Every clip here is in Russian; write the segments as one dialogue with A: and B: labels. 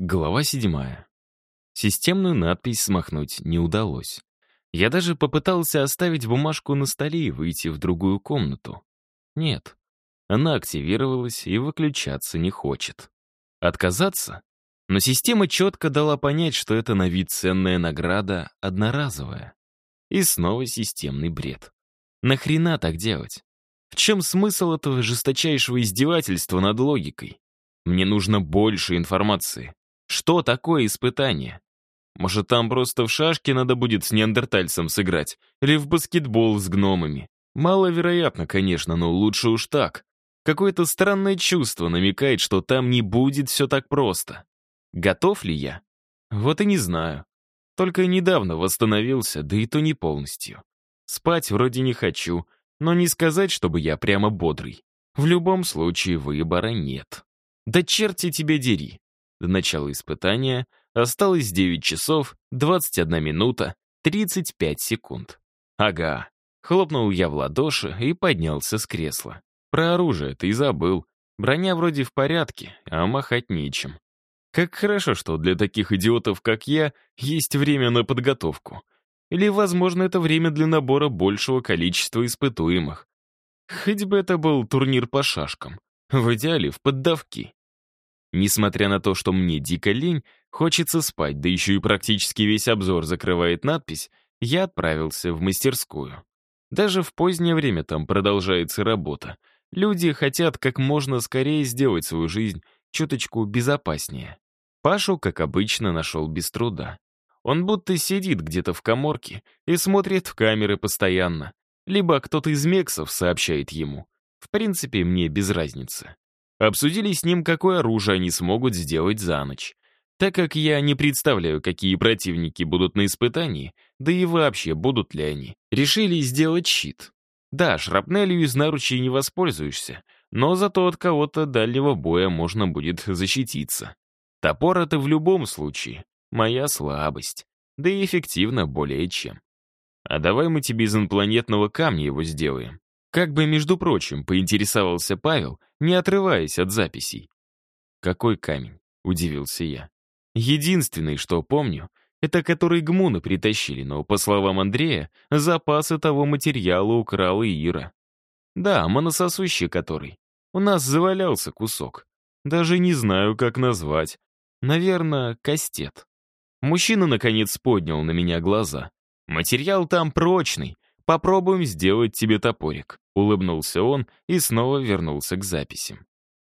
A: Глава 7. Системную надпись смахнуть не удалось. Я даже попытался оставить бумажку на столе и выйти в другую комнату. Нет. Она активировалась и выключаться не хочет. Отказаться? Но система четко дала понять, что это на вид ценная награда одноразовая. И снова системный бред. Нахрена так делать? В чем смысл этого жесточайшего издевательства над логикой? Мне нужно больше информации. Что такое испытание? Может, там просто в шашки надо будет с неандертальцем сыграть? Или в баскетбол с гномами? Маловероятно, конечно, но лучше уж так. Какое-то странное чувство намекает, что там не будет все так просто. Готов ли я? Вот и не знаю. Только недавно восстановился, да и то не полностью. Спать вроде не хочу, но не сказать, чтобы я прямо бодрый. В любом случае выбора нет. Да черти тебе дери. До начала испытания осталось 9 часов 21 минута 35 секунд. Ага. Хлопнул я в ладоши и поднялся с кресла. Про оружие ты забыл. Броня вроде в порядке, а махать нечем. Как хорошо, что для таких идиотов, как я, есть время на подготовку. Или, возможно, это время для набора большего количества испытуемых. Хоть бы это был турнир по шашкам. В идеале в поддавки. Несмотря на то, что мне дико лень, хочется спать, да еще и практически весь обзор закрывает надпись, я отправился в мастерскую. Даже в позднее время там продолжается работа. Люди хотят как можно скорее сделать свою жизнь чуточку безопаснее. Пашу, как обычно, нашел без труда. Он будто сидит где-то в коморке и смотрит в камеры постоянно. Либо кто-то из мексов сообщает ему. В принципе, мне без разницы. Обсудили с ним, какое оружие они смогут сделать за ночь. Так как я не представляю, какие противники будут на испытании, да и вообще будут ли они, решили сделать щит. Да, шрапнелью из наручей не воспользуешься, но зато от кого-то дальнего боя можно будет защититься. Топор — это в любом случае моя слабость, да и эффективно более чем. А давай мы тебе из инопланетного камня его сделаем. Как бы, между прочим, поинтересовался Павел, не отрываясь от записей. «Какой камень?» — удивился я. «Единственный, что помню, это который гмуны притащили, но, по словам Андрея, запасы того материала украла Ира. Да, монососущий который. У нас завалялся кусок. Даже не знаю, как назвать. Наверное, кастет». Мужчина, наконец, поднял на меня глаза. «Материал там прочный, Попробуем сделать тебе топорик», — улыбнулся он и снова вернулся к записям.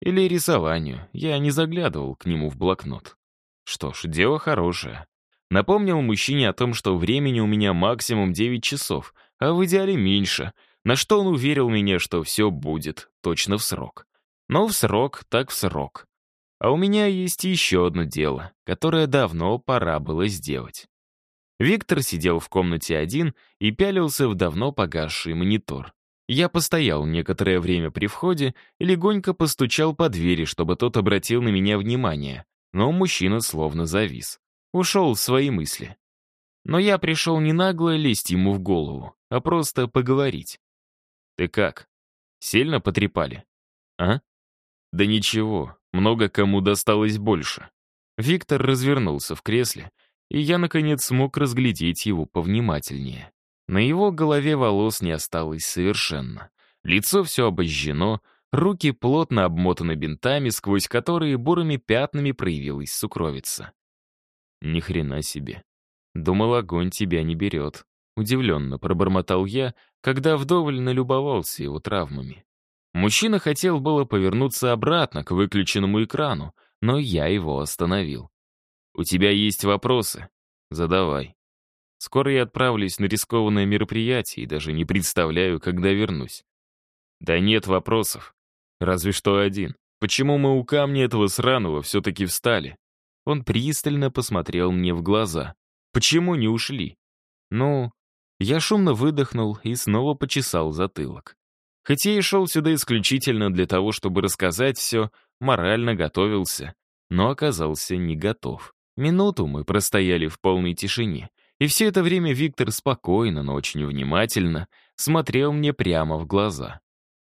A: Или рисованию, я не заглядывал к нему в блокнот. Что ж, дело хорошее. Напомнил мужчине о том, что времени у меня максимум 9 часов, а в идеале меньше, на что он уверил меня, что все будет точно в срок. Но в срок так в срок. А у меня есть еще одно дело, которое давно пора было сделать. Виктор сидел в комнате один и пялился в давно погасший монитор. Я постоял некоторое время при входе и легонько постучал по двери, чтобы тот обратил на меня внимание, но мужчина словно завис. Ушел в свои мысли. Но я пришел не нагло лезть ему в голову, а просто поговорить. «Ты как? Сильно потрепали?» «А?» «Да ничего, много кому досталось больше». Виктор развернулся в кресле и я, наконец, смог разглядеть его повнимательнее. На его голове волос не осталось совершенно. Лицо все обожжено, руки плотно обмотаны бинтами, сквозь которые бурыми пятнами проявилась сукровица. «Ни хрена себе. Думал, огонь тебя не берет», — удивленно пробормотал я, когда вдоволь налюбовался его травмами. Мужчина хотел было повернуться обратно к выключенному экрану, но я его остановил. «У тебя есть вопросы? Задавай. Скоро я отправлюсь на рискованное мероприятие и даже не представляю, когда вернусь». «Да нет вопросов. Разве что один. Почему мы у камня этого сраного все-таки встали?» Он пристально посмотрел мне в глаза. «Почему не ушли?» «Ну...» Я шумно выдохнул и снова почесал затылок. Хотя и шел сюда исключительно для того, чтобы рассказать все, морально готовился, но оказался не готов. Минуту мы простояли в полной тишине, и все это время Виктор спокойно, но очень внимательно смотрел мне прямо в глаза.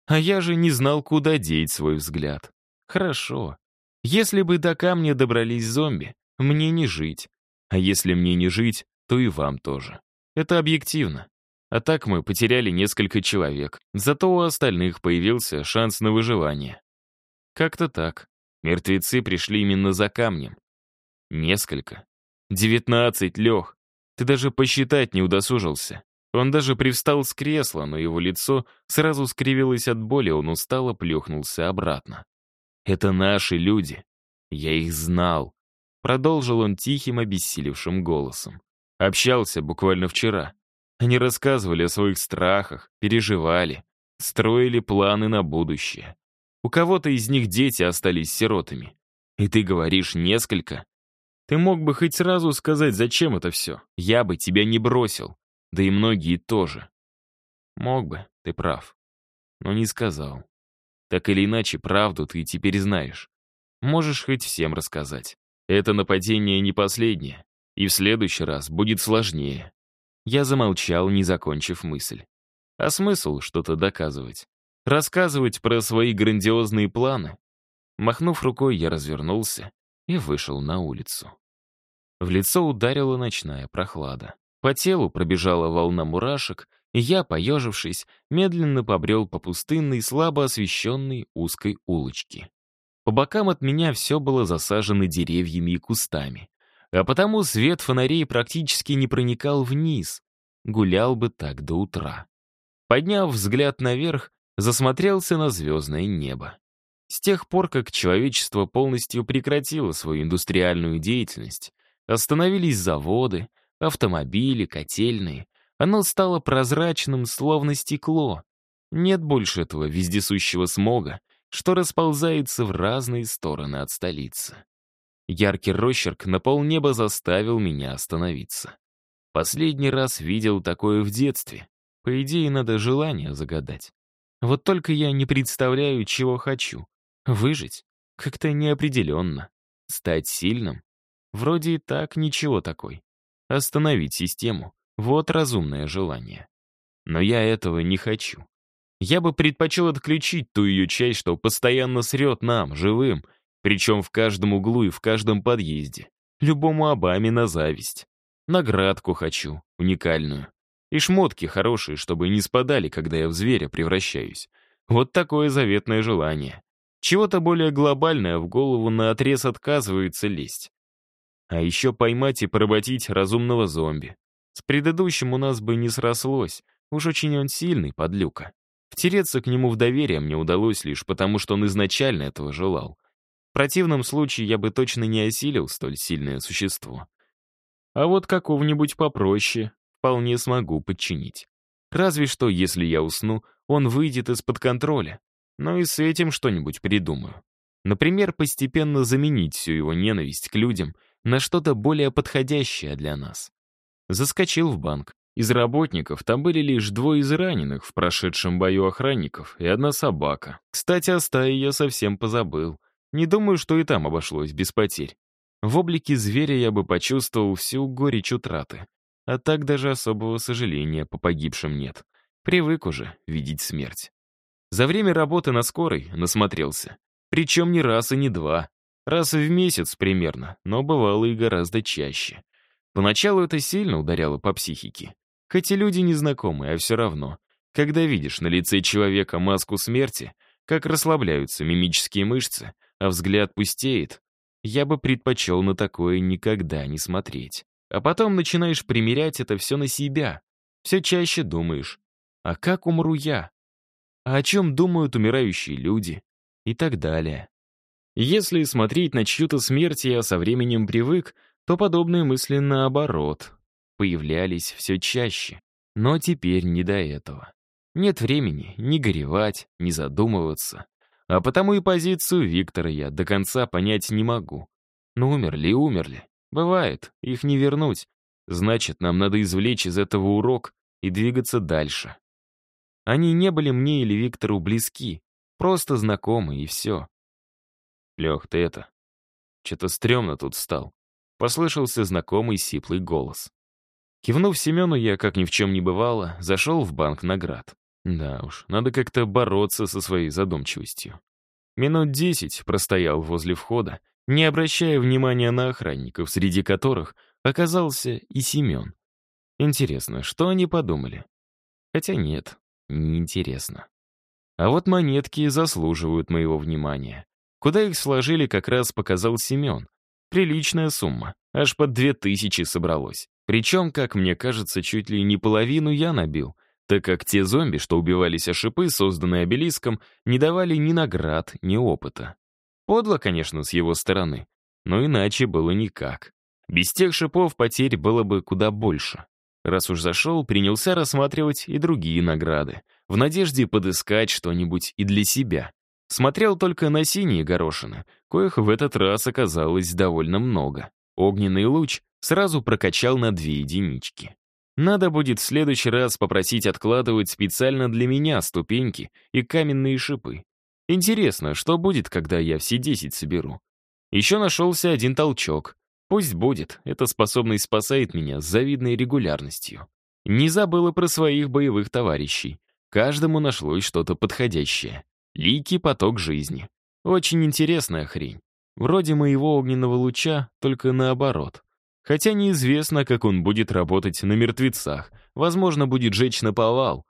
A: А я же не знал, куда деть свой взгляд. Хорошо. Если бы до камня добрались зомби, мне не жить. А если мне не жить, то и вам тоже. Это объективно. А так мы потеряли несколько человек, зато у остальных появился шанс на выживание. Как-то так. Мертвецы пришли именно за камнем. Несколько. Девятнадцать, Лех. Ты даже посчитать не удосужился. Он даже привстал с кресла, но его лицо сразу скривилось от боли, он устало плюхнулся обратно. «Это наши люди. Я их знал», — продолжил он тихим, обессилевшим голосом. «Общался буквально вчера. Они рассказывали о своих страхах, переживали, строили планы на будущее. У кого-то из них дети остались сиротами. И ты говоришь несколько? Ты мог бы хоть сразу сказать, зачем это все. Я бы тебя не бросил. Да и многие тоже. Мог бы, ты прав. Но не сказал. Так или иначе, правду ты теперь знаешь. Можешь хоть всем рассказать. Это нападение не последнее. И в следующий раз будет сложнее. Я замолчал, не закончив мысль. А смысл что-то доказывать? Рассказывать про свои грандиозные планы? Махнув рукой, я развернулся и вышел на улицу. В лицо ударила ночная прохлада. По телу пробежала волна мурашек, и я, поежившись, медленно побрел по пустынной, слабо освещенной узкой улочке. По бокам от меня все было засажено деревьями и кустами, а потому свет фонарей практически не проникал вниз, гулял бы так до утра. Подняв взгляд наверх, засмотрелся на звездное небо. С тех пор, как человечество полностью прекратило свою индустриальную деятельность, остановились заводы, автомобили, котельные, оно стало прозрачным, словно стекло. Нет больше этого вездесущего смога, что расползается в разные стороны от столицы. Яркий росчерк на полнеба заставил меня остановиться. Последний раз видел такое в детстве. По идее, надо желание загадать. Вот только я не представляю, чего хочу. Выжить? Как-то неопределенно. Стать сильным? Вроде и так ничего такой. Остановить систему — вот разумное желание. Но я этого не хочу. Я бы предпочел отключить ту ее часть, что постоянно срет нам, живым, причем в каждом углу и в каждом подъезде. Любому Обаме на зависть. Наградку хочу, уникальную. И шмотки хорошие, чтобы не спадали, когда я в зверя превращаюсь. Вот такое заветное желание. Чего-то более глобальное в голову наотрез отказываются лезть. А еще поймать и поработить разумного зомби. С предыдущим у нас бы не срослось, уж очень он сильный, подлюка. Втереться к нему в доверие мне удалось лишь потому, что он изначально этого желал. В противном случае я бы точно не осилил столь сильное существо. А вот какого-нибудь попроще вполне смогу подчинить. Разве что, если я усну, он выйдет из-под контроля, но и с этим что-нибудь придумаю. Например, постепенно заменить всю его ненависть к людям на что-то более подходящее для нас. Заскочил в банк. Из работников там были лишь двое из раненых в прошедшем бою охранников и одна собака. Кстати, о стае я совсем позабыл. Не думаю, что и там обошлось без потерь. В облике зверя я бы почувствовал всю горечь утраты. А так даже особого сожаления по погибшим нет. Привык уже видеть смерть. За время работы на скорой насмотрелся. Причем не раз и не два. Раз в месяц примерно, но бывало и гораздо чаще. Поначалу это сильно ударяло по психике. Хоть и люди незнакомые, а все равно. Когда видишь на лице человека маску смерти, как расслабляются мимические мышцы, а взгляд пустеет, я бы предпочел на такое никогда не смотреть. А потом начинаешь примерять это все на себя. Все чаще думаешь, а как умру я? о чем думают умирающие люди и так далее. Если смотреть на чью-то смерть я со временем привык, то подобные мысли, наоборот, появлялись все чаще. Но теперь не до этого. Нет времени ни горевать, ни задумываться. А потому и позицию Виктора я до конца понять не могу. Но умерли умерли. Бывает, их не вернуть. Значит, нам надо извлечь из этого урок и двигаться дальше. Они не были мне или Виктору близки, просто знакомы и все. «Лех, ты это... Че-то стрёмно тут стал», — послышался знакомый сиплый голос. Кивнув Семену, я, как ни в чем не бывало, зашел в банк наград. Да уж, надо как-то бороться со своей задумчивостью. Минут десять простоял возле входа, не обращая внимания на охранников, среди которых оказался и Семен. Интересно, что они подумали? Хотя нет, неинтересно. А вот монетки заслуживают моего внимания. Куда их сложили, как раз показал Семен. Приличная сумма, аж под две тысячи собралось. Причем, как мне кажется, чуть ли не половину я набил, так как те зомби, что убивались о шипы, созданные обелиском, не давали ни наград, ни опыта. Подло, конечно, с его стороны, но иначе было никак. Без тех шипов потерь было бы куда больше. Раз уж зашел, принялся рассматривать и другие награды, в надежде подыскать что-нибудь и для себя. Смотрел только на синие горошины, коих в этот раз оказалось довольно много. Огненный луч сразу прокачал на две единички. Надо будет в следующий раз попросить откладывать специально для меня ступеньки и каменные шипы. Интересно, что будет, когда я все десять соберу? Еще нашелся один толчок, Пусть будет, эта способность спасает меня с завидной регулярностью. Не забыла про своих боевых товарищей. Каждому нашлось что-то подходящее. Ликий поток жизни. Очень интересная хрень. Вроде моего огненного луча, только наоборот. Хотя неизвестно, как он будет работать на мертвецах. Возможно, будет жечь наповал.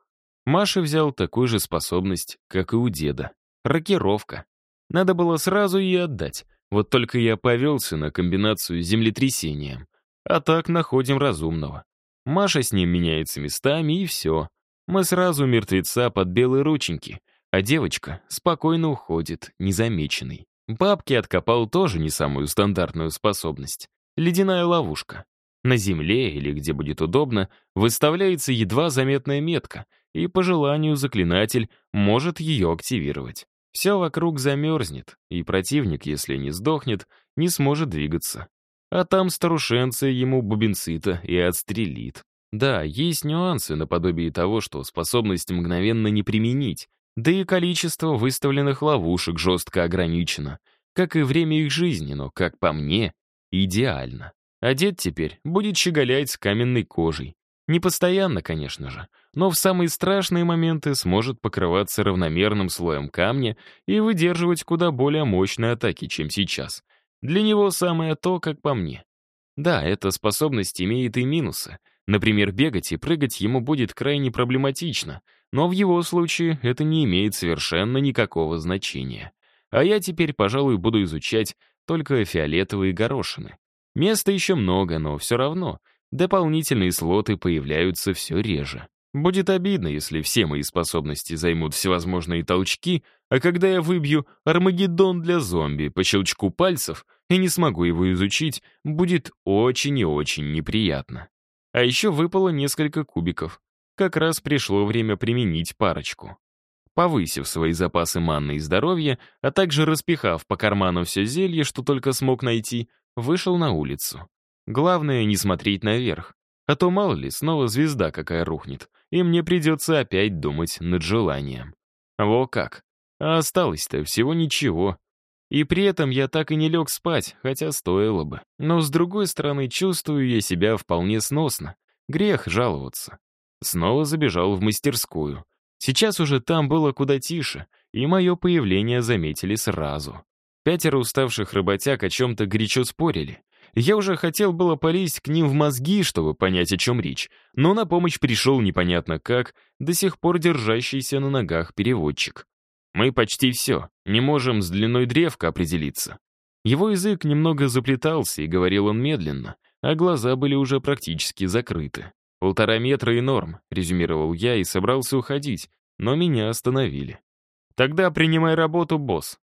A: Маша взял такую же способность, как и у деда. Рокировка. Надо было сразу ей отдать. Вот только я повелся на комбинацию землетрясения. А так находим разумного. Маша с ним меняется местами, и все. Мы сразу мертвеца под белые рученьки, а девочка спокойно уходит, незамеченной. Бабки откопал тоже не самую стандартную способность. Ледяная ловушка. На земле или где будет удобно выставляется едва заметная метка, и по желанию заклинатель может ее активировать. Все вокруг замерзнет, и противник, если не сдохнет, не сможет двигаться. А там старушенцы ему бубенцы-то и отстрелит. Да, есть нюансы наподобие того, что способность мгновенно не применить, да и количество выставленных ловушек жестко ограничено, как и время их жизни, но, как по мне, идеально. А дед теперь будет щеголять с каменной кожей, не постоянно, конечно же, но в самые страшные моменты сможет покрываться равномерным слоем камня и выдерживать куда более мощные атаки, чем сейчас. Для него самое то, как по мне. Да, эта способность имеет и минусы. Например, бегать и прыгать ему будет крайне проблематично, но в его случае это не имеет совершенно никакого значения. А я теперь, пожалуй, буду изучать только фиолетовые горошины. Места еще много, но все равно — Дополнительные слоты появляются все реже. Будет обидно, если все мои способности займут всевозможные толчки, а когда я выбью Армагеддон для зомби по щелчку пальцев и не смогу его изучить, будет очень и очень неприятно. А еще выпало несколько кубиков. Как раз пришло время применить парочку. Повысив свои запасы манны и здоровья, а также распихав по карману все зелье, что только смог найти, вышел на улицу. Главное не смотреть наверх, а то мало ли снова звезда какая рухнет, и мне придется опять думать над желанием. Во как. А осталось-то всего ничего. И при этом я так и не лег спать, хотя стоило бы. Но с другой стороны, чувствую я себя вполне сносно. Грех жаловаться. Снова забежал в мастерскую. Сейчас уже там было куда тише, и мое появление заметили сразу. Пятеро уставших работяг о чем-то горячо спорили. Я уже хотел было полезть к ним в мозги, чтобы понять, о чем речь, но на помощь пришел непонятно как, до сих пор держащийся на ногах переводчик. Мы почти все, не можем с длиной древка определиться. Его язык немного заплетался, и говорил он медленно, а глаза были уже практически закрыты. «Полтора метра и норм», — резюмировал я и собрался уходить, но меня остановили. «Тогда принимай работу, босс»,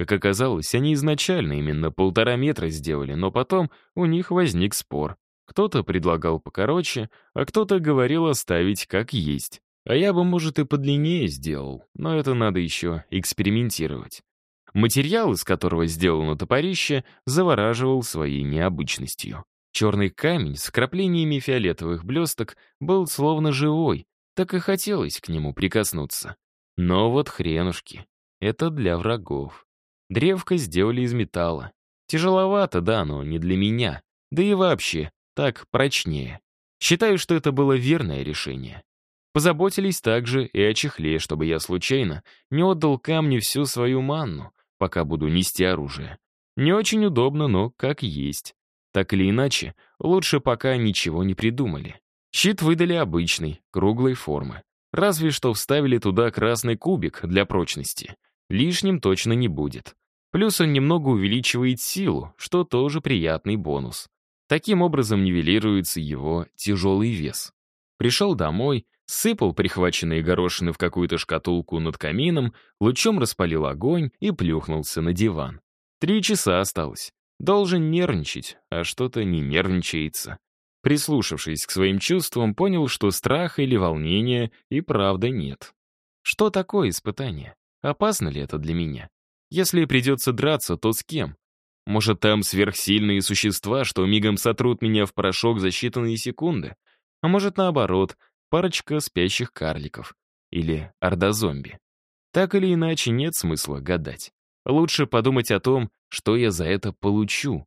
A: как оказалось, они изначально именно полтора метра сделали, но потом у них возник спор. Кто-то предлагал покороче, а кто-то говорил оставить как есть. А я бы, может, и подлиннее сделал, но это надо еще экспериментировать. Материал, из которого сделано топорище, завораживал своей необычностью. Черный камень с краплениями фиолетовых блесток был словно живой, так и хотелось к нему прикоснуться. Но вот хренушки, это для врагов. Древко сделали из металла. Тяжеловато, да, но не для меня. Да и вообще, так прочнее. Считаю, что это было верное решение. Позаботились также и о чехле, чтобы я случайно не отдал камню всю свою манну, пока буду нести оружие. Не очень удобно, но как есть. Так или иначе, лучше пока ничего не придумали. Щит выдали обычный, круглой формы. Разве что вставили туда красный кубик для прочности. Лишним точно не будет. Плюс он немного увеличивает силу, что тоже приятный бонус. Таким образом нивелируется его тяжелый вес. Пришел домой, сыпал прихваченные горошины в какую-то шкатулку над камином, лучом распалил огонь и плюхнулся на диван. Три часа осталось. Должен нервничать, а что-то не нервничается. Прислушавшись к своим чувствам, понял, что страха или волнения и правда нет. Что такое испытание? Опасно ли это для меня? Если придется драться, то с кем? Может, там сверхсильные существа, что мигом сотрут меня в порошок за считанные секунды? А может, наоборот, парочка спящих карликов. Или орда зомби. Так или иначе, нет смысла гадать. Лучше подумать о том, что я за это получу.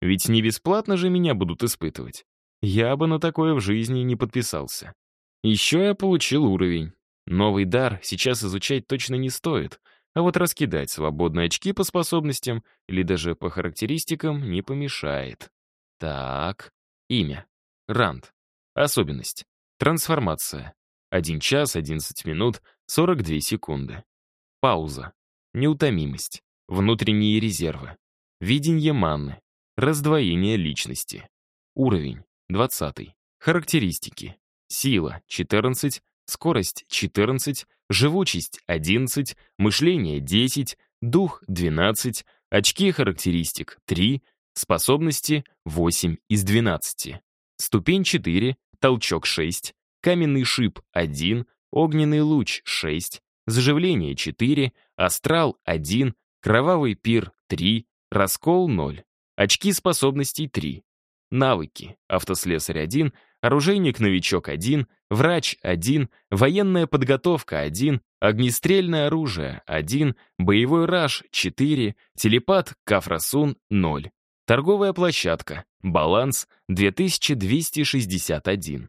A: Ведь не бесплатно же меня будут испытывать. Я бы на такое в жизни не подписался. Еще я получил уровень. Новый дар сейчас изучать точно не стоит — а вот раскидать свободные очки по способностям или даже по характеристикам не помешает. Так, имя. Ранд. Особенность. Трансформация. 1 час, 11 минут, 42 секунды. Пауза. Неутомимость. Внутренние резервы. Видение манны. Раздвоение личности. Уровень. 20. Характеристики. Сила. 14 скорость — 14, живучесть — 11, мышление — 10, дух — 12, очки характеристик — 3, способности — 8 из 12. Ступень 4, толчок 6, каменный шип — 1, огненный луч — 6, заживление — 4, астрал — 1, кровавый пир — 3, раскол — 0, очки способностей — 3. Навыки. Автослесарь 1, оружейник «Новичок» — один, врач — один, военная подготовка — один, огнестрельное оружие — один, боевой раж — четыре, телепат Кафрасун — ноль. Торговая площадка, баланс — 2261.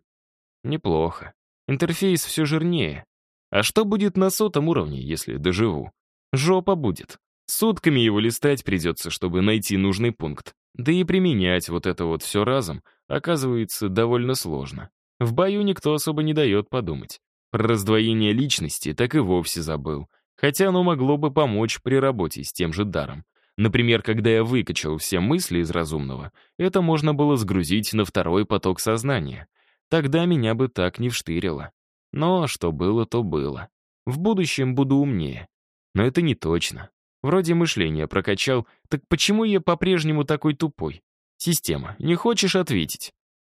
A: Неплохо. Интерфейс все жирнее. А что будет на сотом уровне, если доживу? Жопа будет. Сутками его листать придется, чтобы найти нужный пункт. Да и применять вот это вот все разом оказывается довольно сложно. В бою никто особо не дает подумать. Про раздвоение личности так и вовсе забыл. Хотя оно могло бы помочь при работе с тем же даром. Например, когда я выкачал все мысли из разумного, это можно было сгрузить на второй поток сознания. Тогда меня бы так не вштырило. Но что было, то было. В будущем буду умнее. Но это не точно. Вроде мышление прокачал, так почему я по-прежнему такой тупой? Система, не хочешь ответить?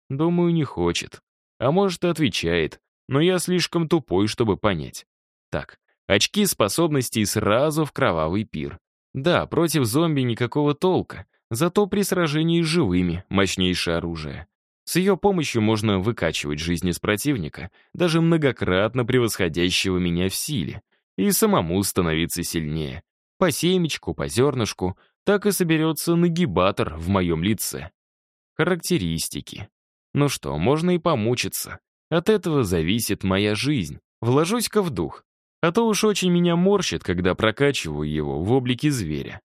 A: Думаю, не хочет. А может, отвечает, но я слишком тупой, чтобы понять. Так, очки способностей сразу в кровавый пир. Да, против зомби никакого толка, зато при сражении с живыми мощнейшее оружие. С ее помощью можно выкачивать жизнь из противника, даже многократно превосходящего меня в силе, и самому становиться сильнее. По семечку, по зернышку, так и соберется нагибатор в моем лице. Характеристики. Ну что, можно и помучиться. От этого зависит моя жизнь. Вложусь-ка в дух. А то уж очень меня морщит, когда прокачиваю его в облике зверя.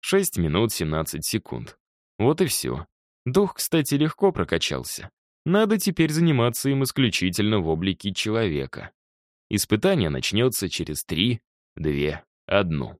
A: 6 минут 17 секунд. Вот и все. Дух, кстати, легко прокачался. Надо теперь заниматься им исключительно в облике человека. Испытание начнется через 3, 2, 1.